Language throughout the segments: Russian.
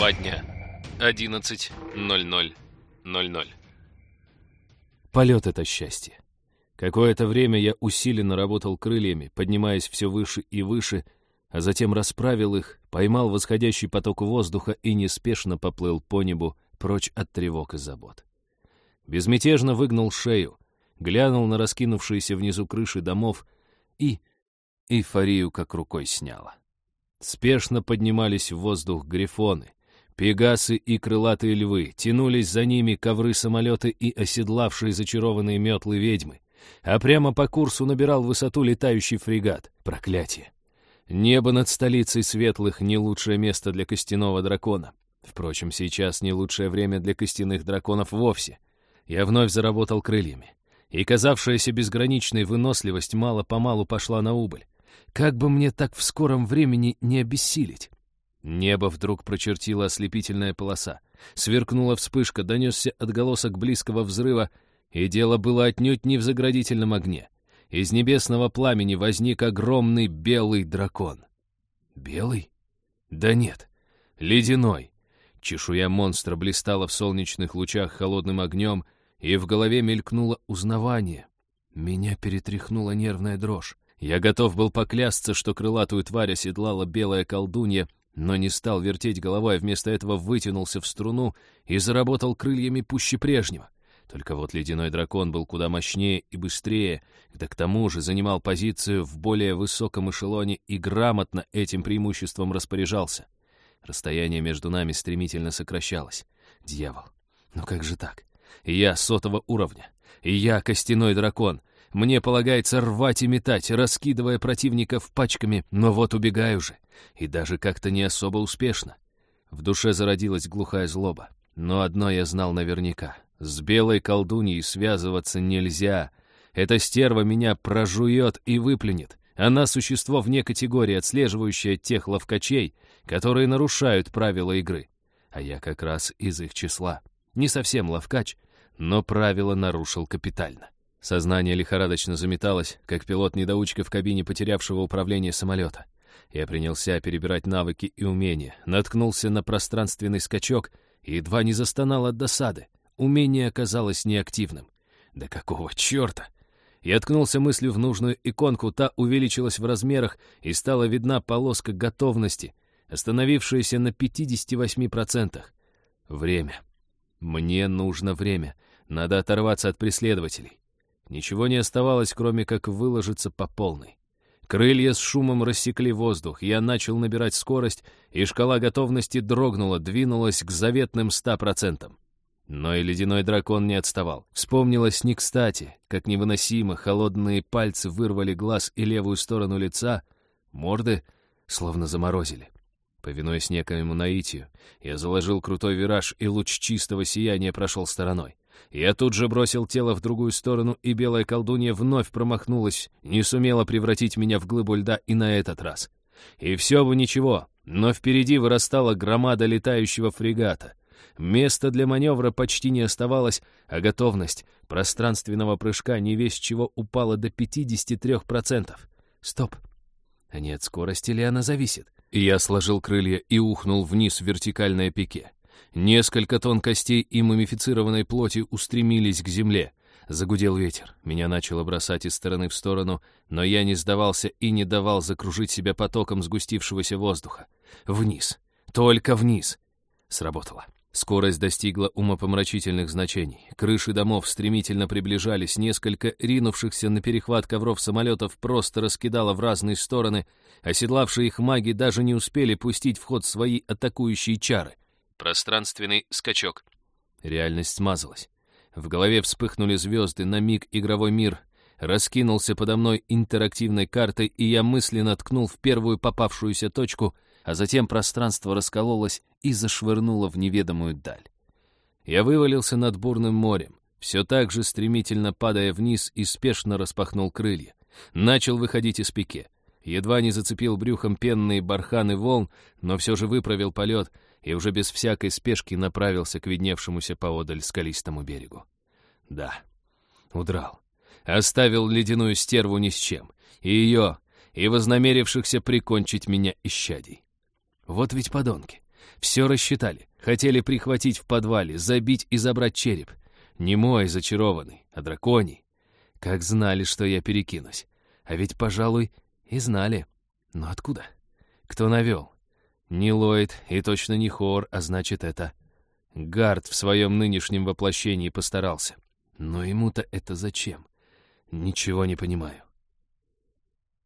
Два дня. 11.00.00. Полет — это счастье. Какое-то время я усиленно работал крыльями, поднимаясь все выше и выше, а затем расправил их, поймал восходящий поток воздуха и неспешно поплыл по небу прочь от тревог и забот. Безмятежно выгнул шею, глянул на раскинувшиеся внизу крыши домов и эйфорию как рукой сняло. Спешно поднимались в воздух грифоны, пегасы и крылатые львы, тянулись за ними ковры-самолеты и оседлавшие зачарованные метлы ведьмы, а прямо по курсу набирал высоту летающий фрегат. Проклятие! Небо над столицей светлых — не лучшее место для костяного дракона. Впрочем, сейчас не лучшее время для костяных драконов вовсе. Я вновь заработал крыльями. И казавшаяся безграничной выносливость мало-помалу пошла на убыль. Как бы мне так в скором времени не обессилить? Небо вдруг прочертила ослепительная полоса. Сверкнула вспышка, донесся отголосок близкого взрыва, и дело было отнюдь не в заградительном огне. Из небесного пламени возник огромный белый дракон. Белый? Да нет, ледяной. Чешуя монстра блистала в солнечных лучах холодным огнем, и в голове мелькнуло узнавание. Меня перетряхнула нервная дрожь. Я готов был поклясться, что крылатую тварь оседлала белая колдунья, но не стал вертеть головой, а вместо этого вытянулся в струну и заработал крыльями пуще прежнего. Только вот ледяной дракон был куда мощнее и быстрее, да к тому же занимал позицию в более высоком эшелоне и грамотно этим преимуществом распоряжался. Расстояние между нами стремительно сокращалось. Дьявол, ну как же так? Я сотого уровня, и я костяной дракон, мне полагается рвать и метать, раскидывая противников пачками, но вот убегаю же. И даже как-то не особо успешно. В душе зародилась глухая злоба. Но одно я знал наверняка. С белой колдуньей связываться нельзя. Эта стерва меня прожует и выплюнет. Она существо вне категории, отслеживающее тех ловкачей, которые нарушают правила игры. А я как раз из их числа. Не совсем ловкач, но правила нарушил капитально. Сознание лихорадочно заметалось, как пилот-недоучка в кабине потерявшего управление самолета. Я принялся перебирать навыки и умения, наткнулся на пространственный скачок и едва не застонал от досады. Умение оказалось неактивным. Да какого черта? Я ткнулся мыслью в нужную иконку, та увеличилась в размерах, и стала видна полоска готовности, остановившаяся на 58%. Время. Мне нужно время. Надо оторваться от преследователей. Ничего не оставалось, кроме как выложиться по полной. Крылья с шумом рассекли воздух, я начал набирать скорость, и шкала готовности дрогнула, двинулась к заветным ста процентам. Но и ледяной дракон не отставал. Вспомнилось не кстати, как невыносимо холодные пальцы вырвали глаз и левую сторону лица, морды словно заморозили. Повинуясь некоему наитию, я заложил крутой вираж, и луч чистого сияния прошел стороной. Я тут же бросил тело в другую сторону, и белая колдунья вновь промахнулась, не сумела превратить меня в глыбу льда и на этот раз. И все бы ничего, но впереди вырастала громада летающего фрегата. Места для маневра почти не оставалось, а готовность пространственного прыжка не весь чего упала до 53%. Стоп. Не от скорости ли она зависит? Я сложил крылья и ухнул вниз в вертикальное пике. Несколько тонн костей и мумифицированной плоти устремились к земле. Загудел ветер. Меня начало бросать из стороны в сторону, но я не сдавался и не давал закружить себя потоком сгустившегося воздуха. Вниз. Только вниз. Сработало. Скорость достигла умопомрачительных значений. Крыши домов стремительно приближались, несколько ринувшихся на перехват ковров самолетов просто раскидало в разные стороны, оседлавшие их маги даже не успели пустить в ход свои атакующие чары. Пространственный скачок. Реальность смазалась. В голове вспыхнули звезды, на миг игровой мир раскинулся подо мной интерактивной картой, и я мысленно ткнул в первую попавшуюся точку, а затем пространство раскололось и зашвырнуло в неведомую даль. Я вывалился над бурным морем, все так же стремительно падая вниз и спешно распахнул крылья. Начал выходить из пике. Едва не зацепил брюхом пенные барханы волн, но все же выправил полет — и уже без всякой спешки направился к видневшемуся поодаль скалистому берегу. Да, удрал. Оставил ледяную стерву ни с чем. И ее, и вознамерившихся прикончить меня исчадий. Вот ведь подонки. Все рассчитали. Хотели прихватить в подвале, забить и забрать череп. Не мой зачарованный, а драконий. Как знали, что я перекинусь. А ведь, пожалуй, и знали. Но откуда? Кто навел? Не Ллойд и точно не Хор, а значит это... Гард в своем нынешнем воплощении постарался. Но ему-то это зачем? Ничего не понимаю.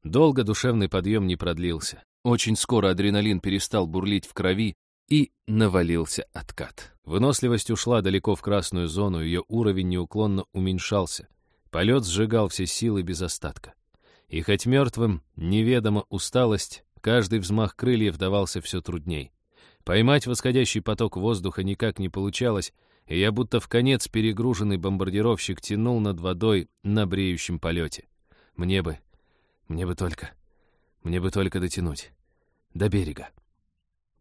Долго душевный подъем не продлился. Очень скоро адреналин перестал бурлить в крови, и навалился откат. Выносливость ушла далеко в красную зону, ее уровень неуклонно уменьшался. Полет сжигал все силы без остатка. И хоть мертвым неведома усталость, каждый взмах крыльев давался все трудней. Поймать восходящий поток воздуха никак не получалось, и я будто в конец перегруженный бомбардировщик тянул над водой на бреющем полете. Мне бы, мне бы только, мне бы только дотянуть. До берега.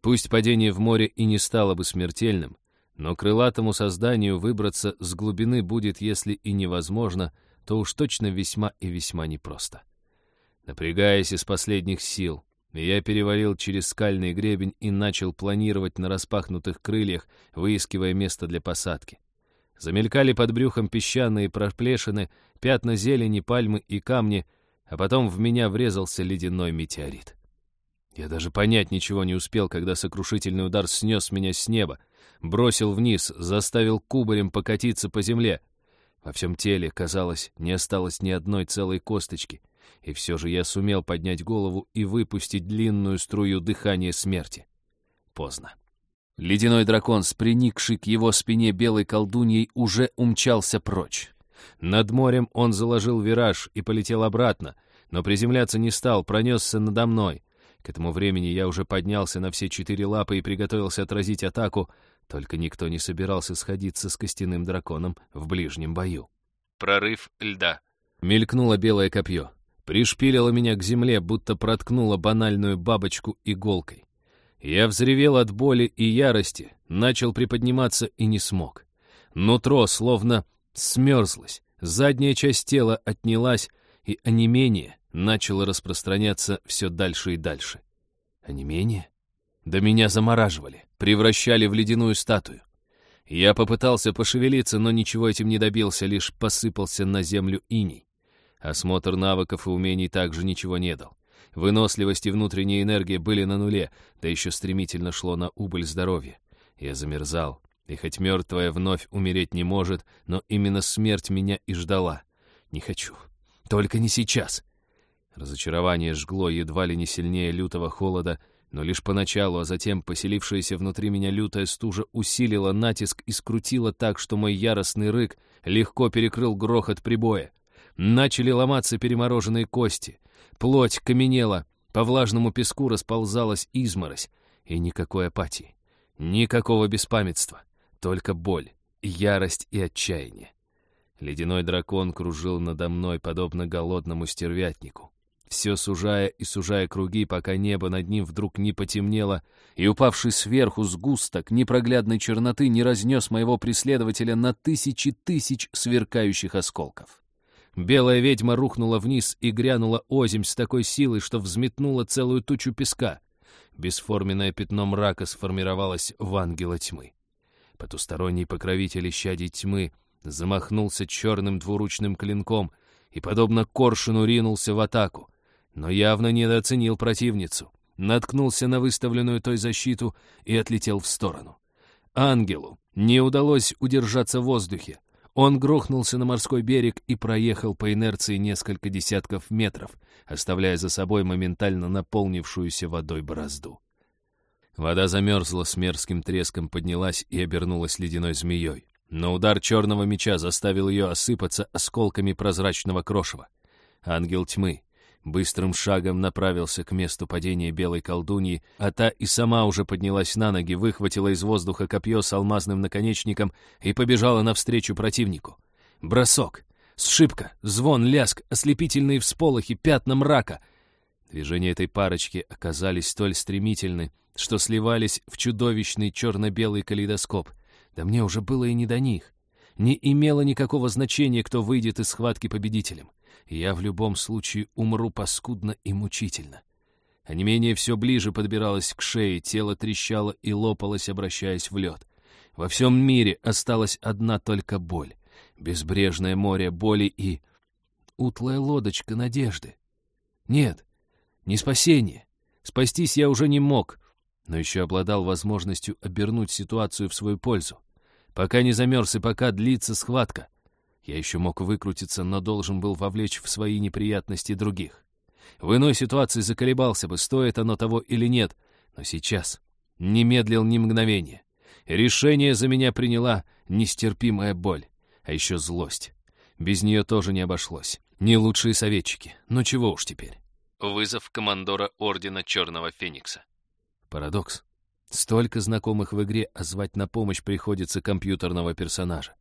Пусть падение в море и не стало бы смертельным, но крылатому созданию выбраться с глубины будет, если и невозможно, то уж точно весьма и весьма непросто. Напрягаясь из последних сил, я перевалил через скальный гребень и начал планировать на распахнутых крыльях, выискивая место для посадки. Замелькали под брюхом песчаные проплешины, пятна зелени, пальмы и камни, а потом в меня врезался ледяной метеорит. Я даже понять ничего не успел, когда сокрушительный удар снес меня с неба, бросил вниз, заставил кубарем покатиться по земле. Во всем теле, казалось, не осталось ни одной целой косточки — и все же я сумел поднять голову и выпустить длинную струю дыхания смерти. Поздно. Ледяной дракон, с к его спине белой колдуньей, уже умчался прочь. Над морем он заложил вираж и полетел обратно, но приземляться не стал, пронесся надо мной. К этому времени я уже поднялся на все четыре лапы и приготовился отразить атаку, только никто не собирался сходиться с костяным драконом в ближнем бою. Прорыв льда. Мелькнуло белое копье пришпилила меня к земле, будто проткнула банальную бабочку иголкой. Я взревел от боли и ярости, начал приподниматься и не смог. Нутро словно смерзлось, задняя часть тела отнялась, и онемение начало распространяться все дальше и дальше. Онемение? Да меня замораживали, превращали в ледяную статую. Я попытался пошевелиться, но ничего этим не добился, лишь посыпался на землю иней. Осмотр навыков и умений также ничего не дал. Выносливость и внутренняя энергия были на нуле, да еще стремительно шло на убыль здоровья. Я замерзал, и хоть мертвая вновь умереть не может, но именно смерть меня и ждала. Не хочу. Только не сейчас. Разочарование жгло едва ли не сильнее лютого холода, но лишь поначалу, а затем поселившаяся внутри меня лютая стужа усилила натиск и скрутила так, что мой яростный рык легко перекрыл грохот прибоя. Начали ломаться перемороженные кости. Плоть каменела, по влажному песку расползалась изморозь. И никакой апатии, никакого беспамятства, только боль, ярость и отчаяние. Ледяной дракон кружил надо мной, подобно голодному стервятнику. Все сужая и сужая круги, пока небо над ним вдруг не потемнело, и упавший сверху сгусток непроглядной черноты не разнес моего преследователя на тысячи тысяч сверкающих осколков. Белая ведьма рухнула вниз и грянула озимь с такой силой, что взметнула целую тучу песка. Бесформенное пятно мрака сформировалось в ангела тьмы. Потусторонний покровитель исчадий тьмы замахнулся черным двуручным клинком и, подобно коршуну, ринулся в атаку, но явно недооценил противницу, наткнулся на выставленную той защиту и отлетел в сторону. Ангелу не удалось удержаться в воздухе. Он грохнулся на морской берег и проехал по инерции несколько десятков метров, оставляя за собой моментально наполнившуюся водой борозду. Вода замерзла с мерзким треском, поднялась и обернулась ледяной змеей. Но удар черного меча заставил ее осыпаться осколками прозрачного крошева. Ангел тьмы, быстрым шагом направился к месту падения белой колдуньи, а та и сама уже поднялась на ноги, выхватила из воздуха копье с алмазным наконечником и побежала навстречу противнику. Бросок, сшибка, звон, ляск, ослепительные всполохи, пятна мрака. Движения этой парочки оказались столь стремительны, что сливались в чудовищный черно-белый калейдоскоп. Да мне уже было и не до них. Не имело никакого значения, кто выйдет из схватки победителем я в любом случае умру паскудно и мучительно. а не менее все ближе подбиралось к шее, тело трещало и лопалось, обращаясь в лед. Во всем мире осталась одна только боль. Безбрежное море боли и... Утлая лодочка надежды. Нет, не спасение. Спастись я уже не мог, но еще обладал возможностью обернуть ситуацию в свою пользу. Пока не замерз и пока длится схватка. Я еще мог выкрутиться, но должен был вовлечь в свои неприятности других. В иной ситуации заколебался бы, стоит оно того или нет, но сейчас не медлил ни мгновения. Решение за меня приняла нестерпимая боль, а еще злость. Без нее тоже не обошлось. Не лучшие советчики, но чего уж теперь. Вызов командора Ордена Черного Феникса. Парадокс. Столько знакомых в игре, а звать на помощь приходится компьютерного персонажа.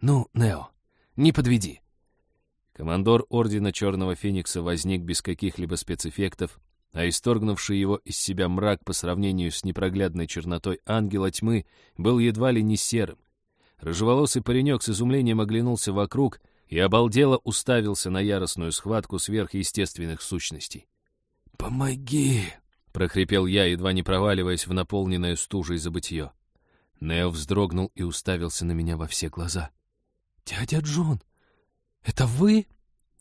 «Ну, Нео, не подведи!» Командор Ордена Черного Феникса возник без каких-либо спецэффектов, а исторгнувший его из себя мрак по сравнению с непроглядной чернотой ангела тьмы был едва ли не серым. Рыжеволосый паренек с изумлением оглянулся вокруг и обалдело уставился на яростную схватку сверхъестественных сущностей. «Помоги!» — прохрипел я, едва не проваливаясь в наполненное стужей забытье. Нео вздрогнул и уставился на меня во все глаза. «Дядя Джон!» «Это вы?»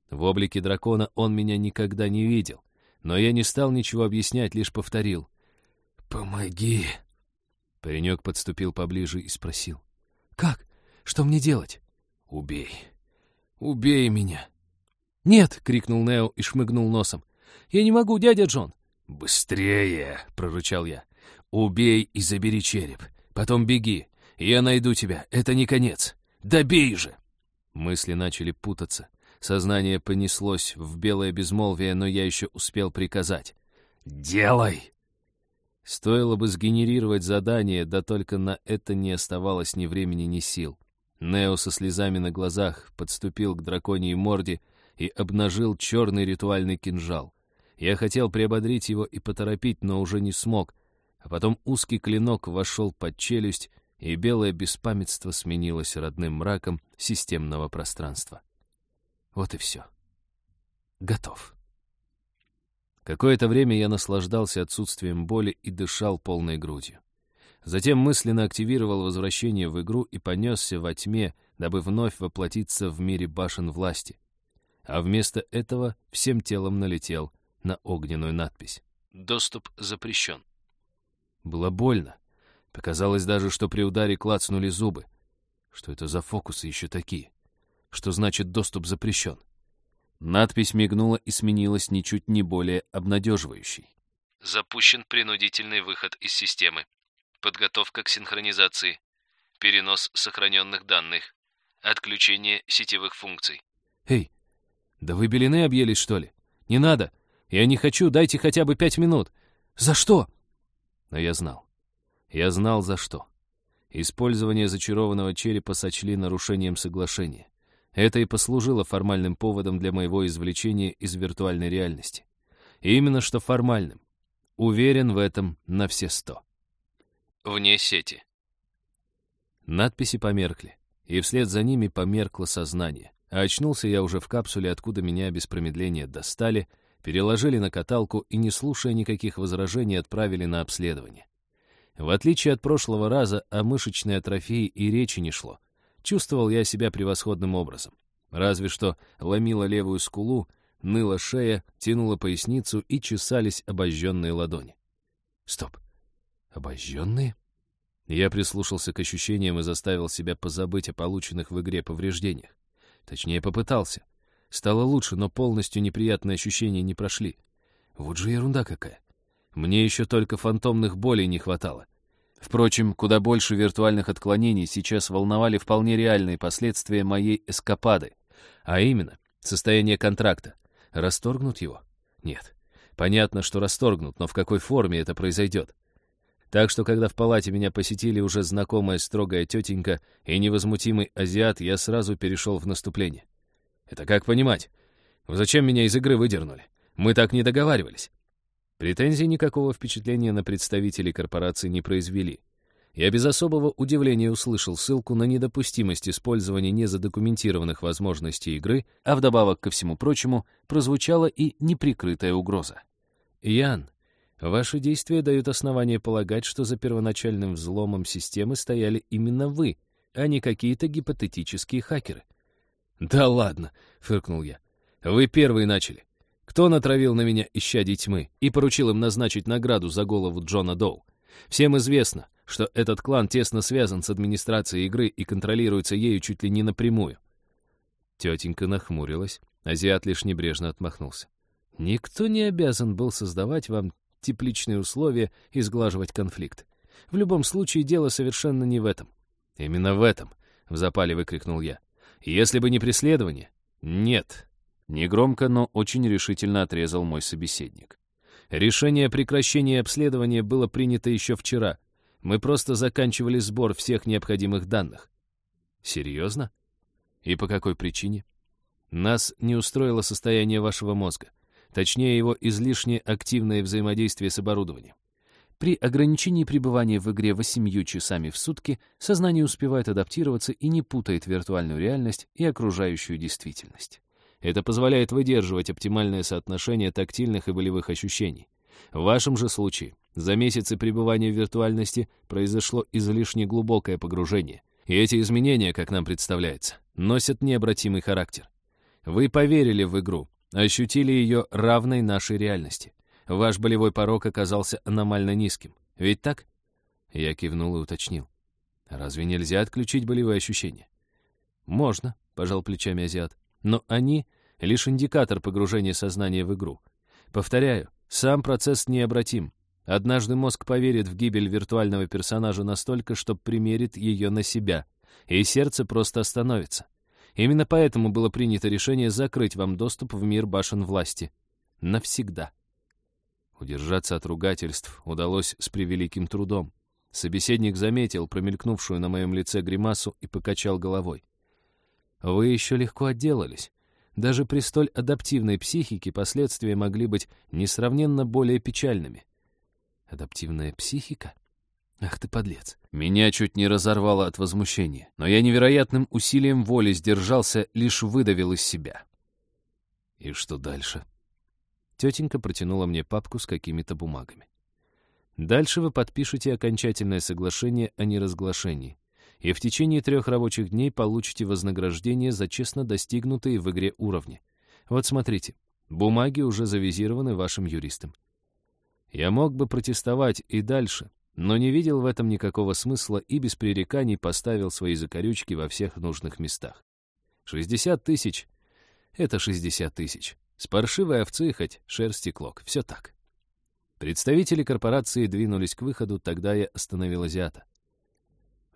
В облике дракона он меня никогда не видел, но я не стал ничего объяснять, лишь повторил. «Помоги!» Паренек подступил поближе и спросил. «Как? Что мне делать?» «Убей! Убей меня!» «Нет!» — крикнул Нео и шмыгнул носом. «Я не могу, дядя Джон!» «Быстрее!» — прорычал я. «Убей и забери череп. Потом беги. Я найду тебя. Это не конец. Добей же!» Мысли начали путаться. Сознание понеслось в белое безмолвие, но я еще успел приказать. «Делай!» Стоило бы сгенерировать задание, да только на это не оставалось ни времени, ни сил. Нео со слезами на глазах подступил к драконьей морде и обнажил черный ритуальный кинжал. Я хотел приободрить его и поторопить, но уже не смог, а потом узкий клинок вошел под челюсть и белое беспамятство сменилось родным мраком системного пространства. Вот и все. Готов. Какое-то время я наслаждался отсутствием боли и дышал полной грудью. Затем мысленно активировал возвращение в игру и понесся во тьме, дабы вновь воплотиться в мире башен власти. А вместо этого всем телом налетел на огненную надпись. «Доступ запрещен». Было больно, Показалось даже, что при ударе клацнули зубы. Что это за фокусы еще такие? Что значит доступ запрещен? Надпись мигнула и сменилась ничуть не более обнадеживающей. Запущен принудительный выход из системы. Подготовка к синхронизации. Перенос сохраненных данных. Отключение сетевых функций. Эй, да вы белины объелись, что ли? Не надо. Я не хочу, дайте хотя бы пять минут. За что? Но я знал. Я знал, за что. Использование зачарованного черепа сочли нарушением соглашения. Это и послужило формальным поводом для моего извлечения из виртуальной реальности. И именно что формальным. Уверен в этом на все сто. Вне сети. Надписи померкли, и вслед за ними померкло сознание. А очнулся я уже в капсуле, откуда меня без промедления достали, переложили на каталку и, не слушая никаких возражений, отправили на обследование. В отличие от прошлого раза, о мышечной атрофии и речи не шло. Чувствовал я себя превосходным образом. Разве что ломила левую скулу, ныла шея, тянула поясницу и чесались обожженные ладони. Стоп. Обожженные? Я прислушался к ощущениям и заставил себя позабыть о полученных в игре повреждениях. Точнее, попытался. Стало лучше, но полностью неприятные ощущения не прошли. Вот же ерунда какая. Мне еще только фантомных болей не хватало. Впрочем, куда больше виртуальных отклонений сейчас волновали вполне реальные последствия моей эскапады. А именно, состояние контракта. Расторгнут его? Нет. Понятно, что расторгнут, но в какой форме это произойдет? Так что, когда в палате меня посетили уже знакомая строгая тетенька и невозмутимый азиат, я сразу перешел в наступление. Это как понимать? Зачем меня из игры выдернули? Мы так не договаривались. Претензий никакого впечатления на представителей корпорации не произвели. Я без особого удивления услышал ссылку на недопустимость использования незадокументированных возможностей игры, а вдобавок ко всему прочему прозвучала и неприкрытая угроза. «Ян, Ваши действия дают основание полагать, что за первоначальным взломом системы стояли именно вы, а не какие-то гипотетические хакеры. «Да ладно!» — фыркнул я. «Вы первые начали. Кто натравил на меня исчадий тьмы и поручил им назначить награду за голову Джона Доу? Всем известно, что этот клан тесно связан с администрацией игры и контролируется ею чуть ли не напрямую». Тетенька нахмурилась, азиат лишь небрежно отмахнулся. «Никто не обязан был создавать вам тепличные условия и сглаживать конфликт. В любом случае, дело совершенно не в этом. «Именно в этом!» — в запале выкрикнул я. «Если бы не преследование...» «Нет!» — негромко, но очень решительно отрезал мой собеседник. «Решение о прекращении обследования было принято еще вчера. Мы просто заканчивали сбор всех необходимых данных». «Серьезно? И по какой причине?» «Нас не устроило состояние вашего мозга. Точнее, его излишне активное взаимодействие с оборудованием. При ограничении пребывания в игре 8 часами в сутки сознание успевает адаптироваться и не путает виртуальную реальность и окружающую действительность. Это позволяет выдерживать оптимальное соотношение тактильных и болевых ощущений. В вашем же случае за месяцы пребывания в виртуальности произошло излишне глубокое погружение, и эти изменения, как нам представляется, носят необратимый характер. Вы поверили в игру, ощутили ее равной нашей реальности. Ваш болевой порог оказался аномально низким. Ведь так? Я кивнул и уточнил. Разве нельзя отключить болевые ощущения? Можно, пожал плечами азиат. Но они — лишь индикатор погружения сознания в игру. Повторяю, сам процесс необратим. Однажды мозг поверит в гибель виртуального персонажа настолько, что примерит ее на себя, и сердце просто остановится. Именно поэтому было принято решение закрыть вам доступ в мир башен власти. Навсегда. Удержаться от ругательств удалось с превеликим трудом. Собеседник заметил промелькнувшую на моем лице гримасу и покачал головой. «Вы еще легко отделались. Даже при столь адаптивной психике последствия могли быть несравненно более печальными». «Адаптивная психика? Ах ты подлец!» Меня чуть не разорвало от возмущения, но я невероятным усилием воли сдержался, лишь выдавил из себя. «И что дальше?» Тетенька протянула мне папку с какими-то бумагами. Дальше вы подпишете окончательное соглашение о неразглашении, и в течение трех рабочих дней получите вознаграждение за честно достигнутые в игре уровни. Вот смотрите, бумаги уже завизированы вашим юристом. Я мог бы протестовать и дальше, но не видел в этом никакого смысла и без пререканий поставил свои закорючки во всех нужных местах. 60 тысяч — это 60 тысяч. С паршивой овцы хоть шерсти клок. Все так. Представители корпорации двинулись к выходу, тогда я остановил азиата.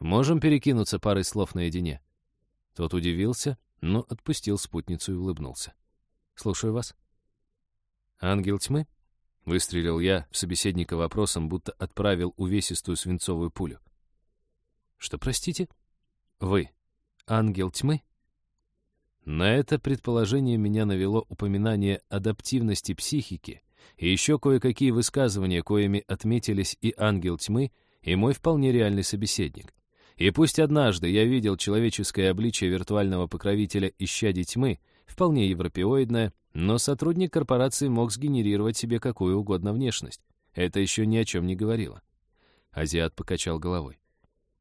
«Можем перекинуться парой слов наедине?» Тот удивился, но отпустил спутницу и улыбнулся. «Слушаю вас». «Ангел тьмы?» — выстрелил я в собеседника вопросом, будто отправил увесистую свинцовую пулю. «Что, простите?» «Вы ангел тьмы?» На это предположение меня навело упоминание адаптивности психики и еще кое-какие высказывания, коими отметились и ангел тьмы, и мой вполне реальный собеседник. И пусть однажды я видел человеческое обличие виртуального покровителя исчадий тьмы, вполне европеоидное, но сотрудник корпорации мог сгенерировать себе какую угодно внешность. Это еще ни о чем не говорило. Азиат покачал головой.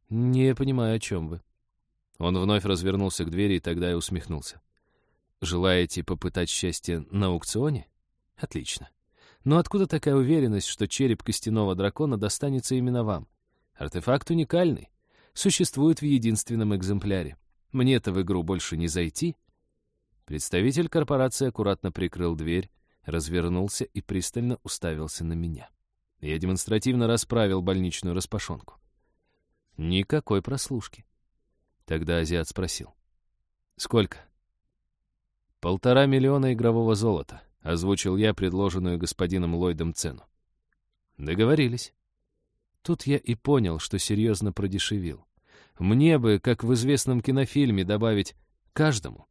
«Не понимаю, о чем вы». Он вновь развернулся к двери, и тогда я усмехнулся. «Желаете попытать счастье на аукционе? Отлично. Но откуда такая уверенность, что череп костяного дракона достанется именно вам? Артефакт уникальный. Существует в единственном экземпляре. Мне-то в игру больше не зайти». Представитель корпорации аккуратно прикрыл дверь, развернулся и пристально уставился на меня. Я демонстративно расправил больничную распашонку. Никакой прослушки. Тогда азиат спросил. «Сколько?» «Полтора миллиона игрового золота», — озвучил я предложенную господином Ллойдом цену. «Договорились». Тут я и понял, что серьезно продешевил. Мне бы, как в известном кинофильме, добавить «каждому».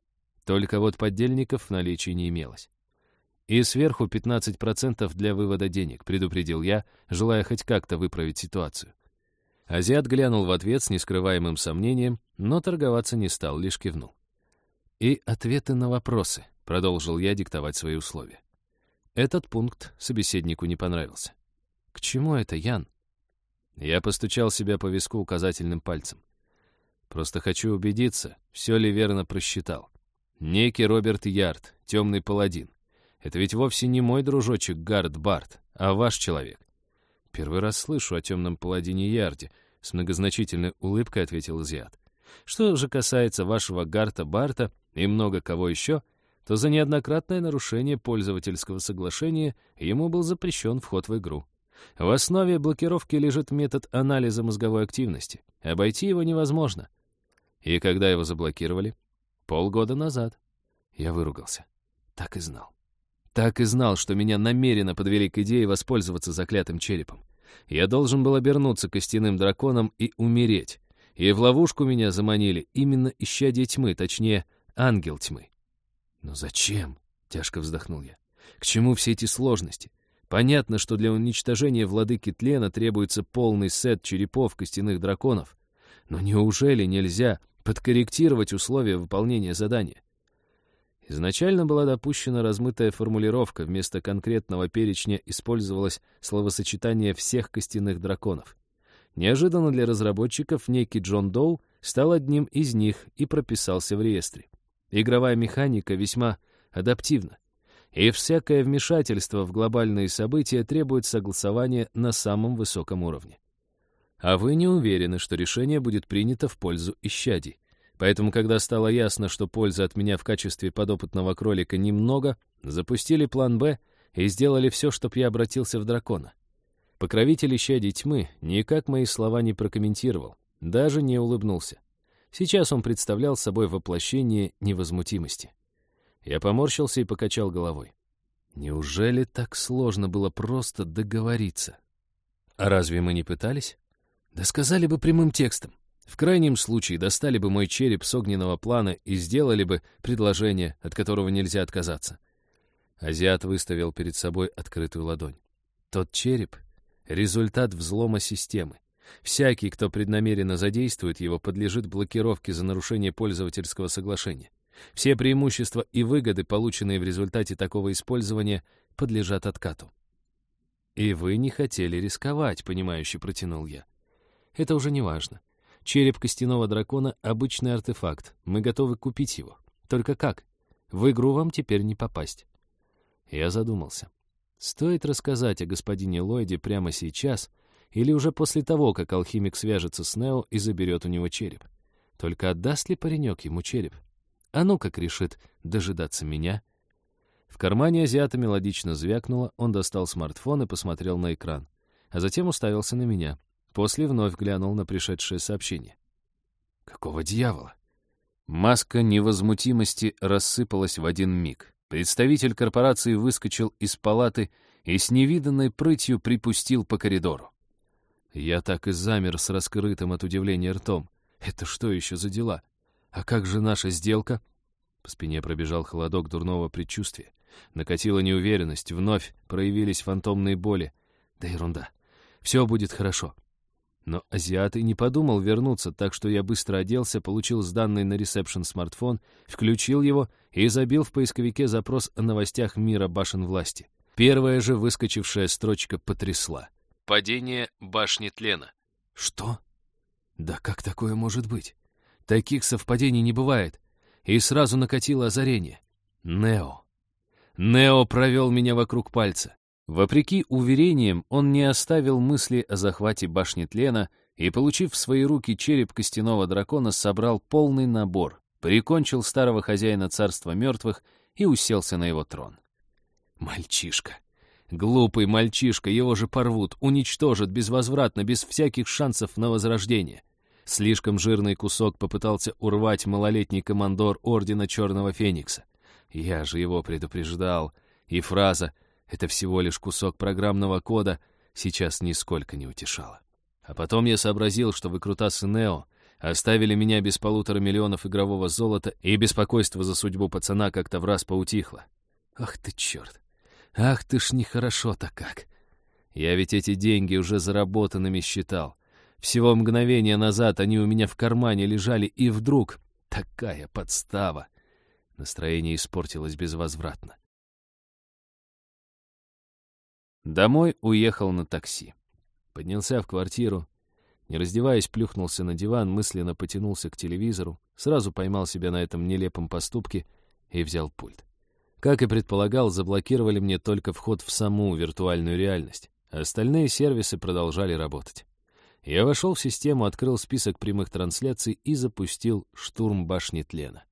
Только вот поддельников в наличии не имелось. И сверху 15% для вывода денег, предупредил я, желая хоть как-то выправить ситуацию. Азиат глянул в ответ с нескрываемым сомнением, но торговаться не стал, лишь кивнул. «И ответы на вопросы», — продолжил я диктовать свои условия. Этот пункт собеседнику не понравился. К чему это, Ян? Я постучал себя по виску указательным пальцем. Просто хочу убедиться, все ли верно просчитал. Некий Роберт Ярд, темный паладин. Это ведь вовсе не мой дружочек Гард Барт, а ваш человек. Первый раз слышу о темном паладине Ярде, с многозначительной улыбкой ответил Зиад. Что же касается вашего Гарта Барта и много кого еще, то за неоднократное нарушение пользовательского соглашения ему был запрещен вход в игру. В основе блокировки лежит метод анализа мозговой активности. Обойти его невозможно. И когда его заблокировали? Полгода назад. Я выругался. Так и знал. Так и знал, что меня намеренно подвели к идее воспользоваться заклятым черепом. Я должен был обернуться костяным драконом и умереть. И в ловушку меня заманили именно исчадие тьмы, точнее, ангел тьмы. «Но зачем?» — тяжко вздохнул я. «К чему все эти сложности? Понятно, что для уничтожения владыки тлена требуется полный сет черепов костяных драконов. Но неужели нельзя подкорректировать условия выполнения задания? Изначально была допущена размытая формулировка, вместо конкретного перечня использовалось словосочетание всех костяных драконов. Неожиданно для разработчиков некий Джон Доу стал одним из них и прописался в реестре. Игровая механика весьма адаптивна и всякое вмешательство в глобальные события требует согласования на самом высоком уровне. А вы не уверены, что решение будет принято в пользу исчадий. Поэтому, когда стало ясно, что пользы от меня в качестве подопытного кролика немного, запустили план «Б» и сделали все, чтобы я обратился в дракона. Покровитель исчадий тьмы никак мои слова не прокомментировал, даже не улыбнулся. Сейчас он представлял собой воплощение невозмутимости. Я поморщился и покачал головой. Неужели так сложно было просто договориться? А разве мы не пытались? Да сказали бы прямым текстом. В крайнем случае достали бы мой череп с огненного плана и сделали бы предложение, от которого нельзя отказаться. Азиат выставил перед собой открытую ладонь. Тот череп — результат взлома системы. Всякий, кто преднамеренно задействует его, подлежит блокировке за нарушение пользовательского соглашения. Все преимущества и выгоды, полученные в результате такого использования, подлежат откату. «И вы не хотели рисковать», — понимающе протянул я. «Это уже не важно. Череп костяного дракона — обычный артефакт. Мы готовы купить его. Только как? В игру вам теперь не попасть». Я задумался. Стоит рассказать о господине Ллойде прямо сейчас или уже после того, как алхимик свяжется с Нео и заберет у него череп? Только отдаст ли паренек ему череп? А ну как решит дожидаться меня? В кармане азиата мелодично звякнуло, он достал смартфон и посмотрел на экран, а затем уставился на меня. После вновь глянул на пришедшее сообщение. Какого дьявола? Маска невозмутимости рассыпалась в один миг. Представитель корпорации выскочил из палаты и с невиданной прытью припустил по коридору. Я так и замер с раскрытым от удивления ртом. Это что еще за дела? «А как же наша сделка?» По спине пробежал холодок дурного предчувствия. Накатила неуверенность, вновь проявились фантомные боли. Да ерунда. Все будет хорошо. Но азиат и не подумал вернуться, так что я быстро оделся, получил сданный на ресепшн смартфон, включил его и забил в поисковике запрос о новостях мира башен власти. Первая же выскочившая строчка потрясла. Падение башни тлена. Что? Да как такое может быть? Таких совпадений не бывает. И сразу накатило озарение. Нео. Нео провел меня вокруг пальца. Вопреки уверениям, он не оставил мысли о захвате башни тлена и, получив в свои руки череп костяного дракона, собрал полный набор, прикончил старого хозяина царства мертвых и уселся на его трон. Мальчишка. Глупый мальчишка, его же порвут, уничтожат безвозвратно, без всяких шансов на возрождение. Слишком жирный кусок попытался урвать малолетний командор Ордена Черного Феникса. Я же его предупреждал. И фраза «это всего лишь кусок программного кода» сейчас нисколько не утешала. А потом я сообразил, что выкрутасы Нео оставили меня без полутора миллионов игрового золота, и беспокойство за судьбу пацана как-то в раз поутихло. Ах ты черт! Ах ты ж нехорошо-то как! Я ведь эти деньги уже заработанными считал. Всего мгновение назад они у меня в кармане лежали, и вдруг такая подстава. Настроение испортилось безвозвратно. Домой уехал на такси. Поднялся в квартиру. Не раздеваясь, плюхнулся на диван, мысленно потянулся к телевизору, сразу поймал себя на этом нелепом поступке и взял пульт. Как и предполагал, заблокировали мне только вход в саму виртуальную реальность. Остальные сервисы продолжали работать. Я вошел в систему, открыл список прямых трансляций и запустил штурм башни тлена.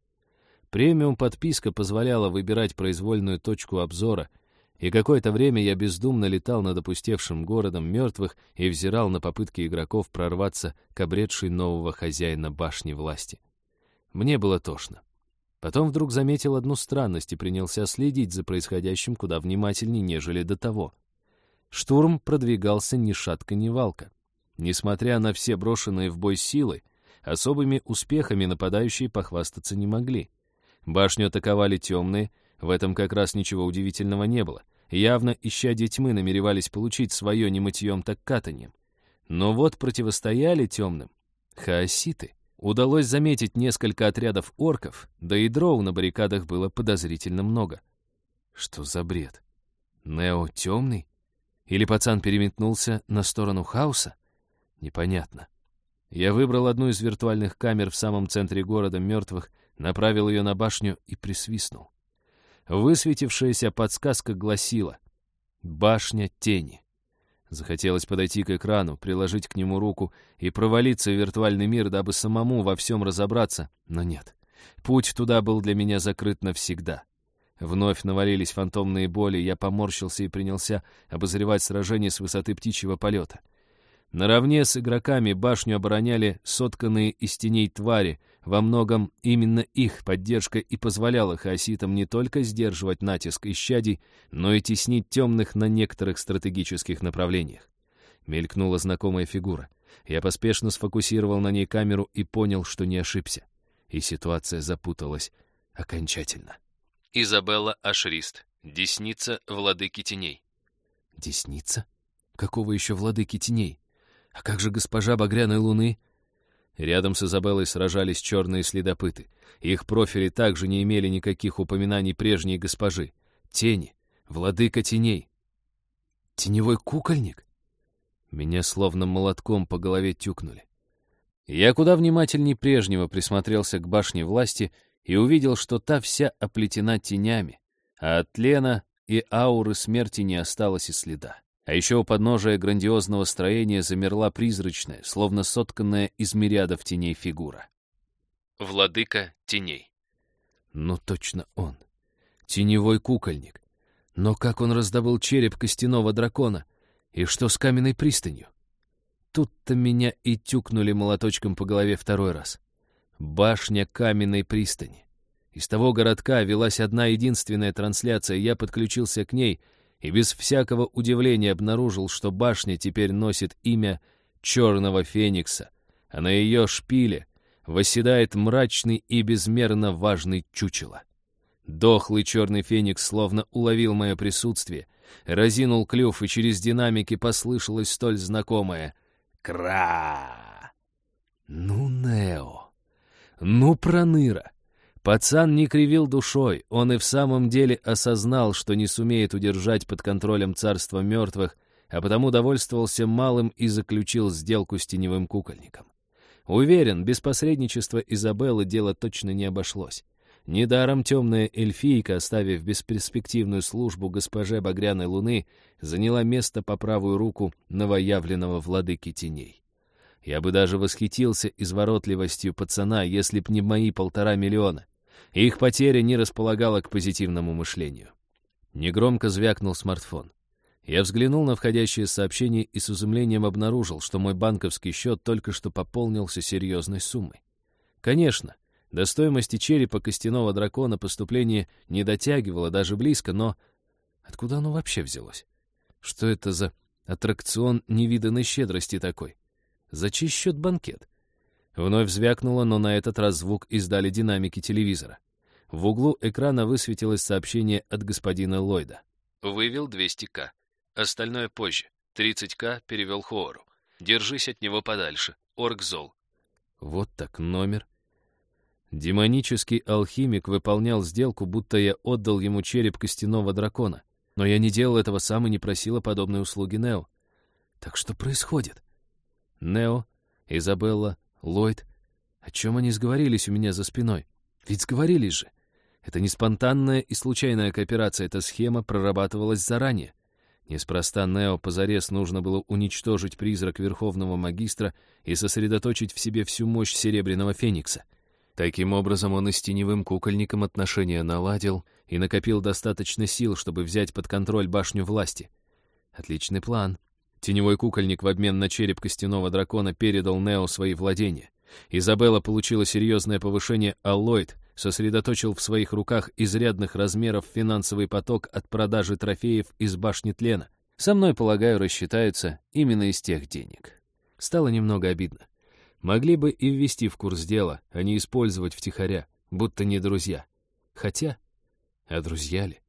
Премиум-подписка позволяла выбирать произвольную точку обзора, и какое-то время я бездумно летал над опустевшим городом мертвых и взирал на попытки игроков прорваться к обретшей нового хозяина башни власти. Мне было тошно. Потом вдруг заметил одну странность и принялся следить за происходящим куда внимательнее, нежели до того. Штурм продвигался ни шатка, ни валка. Несмотря на все брошенные в бой силы, особыми успехами нападающие похвастаться не могли. Башню атаковали темные, в этом как раз ничего удивительного не было. Явно, ища тьмы, намеревались получить свое не мытьем, так катанием. Но вот противостояли темным хаоситы. Удалось заметить несколько отрядов орков, да и дроу на баррикадах было подозрительно много. Что за бред? Нео темный? Или пацан переметнулся на сторону хаоса? Непонятно. Я выбрал одну из виртуальных камер в самом центре города мертвых, направил ее на башню и присвистнул. Высветившаяся подсказка гласила «Башня тени». Захотелось подойти к экрану, приложить к нему руку и провалиться в виртуальный мир, дабы самому во всем разобраться, но нет. Путь туда был для меня закрыт навсегда. Вновь навалились фантомные боли, я поморщился и принялся обозревать сражение с высоты птичьего полета. Наравне с игроками башню обороняли сотканные из теней твари, во многом именно их поддержка и позволяла хаоситам не только сдерживать натиск исчадий, но и теснить темных на некоторых стратегических направлениях. Мелькнула знакомая фигура. Я поспешно сфокусировал на ней камеру и понял, что не ошибся. И ситуация запуталась окончательно. Изабелла Ашрист. Десница владыки теней. Десница? Какого еще владыки теней? А как же госпожа Багряной Луны? Рядом с Изабеллой сражались черные следопыты. Их профили также не имели никаких упоминаний прежней госпожи. Тени, владыка теней. Теневой кукольник? Меня словно молотком по голове тюкнули. Я куда внимательней прежнего присмотрелся к башне власти и увидел, что та вся оплетена тенями, а от Лена и ауры смерти не осталось и следа. А еще у подножия грандиозного строения замерла призрачная, словно сотканная из мириадов теней фигура. Владыка теней. Ну точно он. Теневой кукольник. Но как он раздобыл череп костяного дракона? И что с каменной пристанью? Тут-то меня и тюкнули молоточком по голове второй раз. Башня каменной пристани. Из того городка велась одна единственная трансляция, я подключился к ней — и без всякого удивления обнаружил, что башня теперь носит имя Черного Феникса, а на ее шпиле восседает мрачный и безмерно важный чучело. Дохлый черный феникс словно уловил мое присутствие, разинул клюв, и через динамики послышалось столь знакомое «Кра!». Ну, Нео! Ну, Проныра! Пацан не кривил душой, он и в самом деле осознал, что не сумеет удержать под контролем царство мертвых, а потому довольствовался малым и заключил сделку с теневым кукольником. Уверен, без посредничества Изабеллы дело точно не обошлось. Недаром темная эльфийка, оставив бесперспективную службу госпоже Багряной Луны, заняла место по правую руку новоявленного владыки теней. Я бы даже восхитился изворотливостью пацана, если б не мои полтора миллиона и их потеря не располагала к позитивному мышлению. Негромко звякнул смартфон. Я взглянул на входящее сообщение и с изумлением обнаружил, что мой банковский счет только что пополнился серьезной суммой. Конечно, до стоимости черепа костяного дракона поступление не дотягивало даже близко, но откуда оно вообще взялось? Что это за аттракцион невиданной щедрости такой? За чей счет банкет? Вновь звякнуло, но на этот раз звук издали динамики телевизора. В углу экрана высветилось сообщение от господина Ллойда. Вывел 200к. Остальное позже. 30к перевел Хоору. Держись от него подальше. Орг зол. Вот так номер. Демонический алхимик выполнял сделку, будто я отдал ему череп костяного дракона. Но я не делал этого сам и не просил о подобной услуги Нео. Так что происходит? Нео, Изабелла, Ллойд. О чем они сговорились у меня за спиной? Ведь сговорились же. Это не спонтанная и случайная кооперация, эта схема прорабатывалась заранее. Неспроста Нео позарез нужно было уничтожить призрак Верховного Магистра и сосредоточить в себе всю мощь Серебряного Феникса. Таким образом, он и с теневым кукольником отношения наладил и накопил достаточно сил, чтобы взять под контроль башню власти. Отличный план. Теневой кукольник в обмен на череп костяного дракона передал Нео свои владения. Изабелла получила серьезное повышение, а Ллойд сосредоточил в своих руках изрядных размеров финансовый поток от продажи трофеев из башни тлена. Со мной, полагаю, рассчитаются именно из тех денег. Стало немного обидно. Могли бы и ввести в курс дела, а не использовать втихаря, будто не друзья. Хотя, а друзья ли?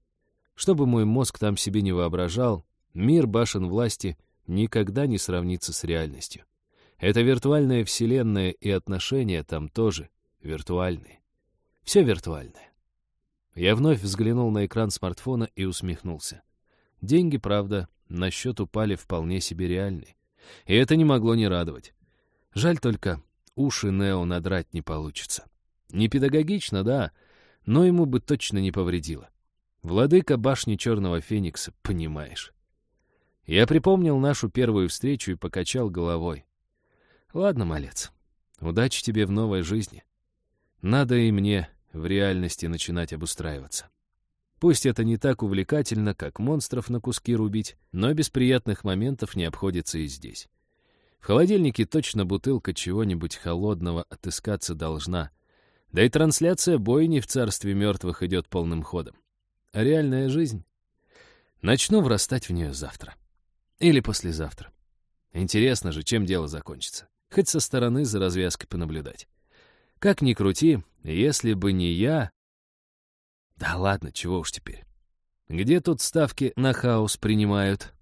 Чтобы мой мозг там себе не воображал, мир башен власти никогда не сравнится с реальностью. Это виртуальная вселенная, и отношения там тоже виртуальные. Все виртуальное. Я вновь взглянул на экран смартфона и усмехнулся. Деньги, правда, на счет упали вполне себе реальные. И это не могло не радовать. Жаль только, уши Нео надрать не получится. Не педагогично, да, но ему бы точно не повредило. Владыка башни Черного Феникса, понимаешь. Я припомнил нашу первую встречу и покачал головой. Ладно, малец, удачи тебе в новой жизни. Надо и мне в реальности начинать обустраиваться. Пусть это не так увлекательно, как монстров на куски рубить, но без приятных моментов не обходится и здесь. В холодильнике точно бутылка чего-нибудь холодного отыскаться должна. Да и трансляция бойни в царстве мертвых идет полным ходом. А реальная жизнь? Начну врастать в нее завтра. Или послезавтра. Интересно же, чем дело закончится. Хоть со стороны за развязкой понаблюдать. Как ни крути, если бы не я... Да ладно, чего уж теперь. Где тут ставки на хаос принимают?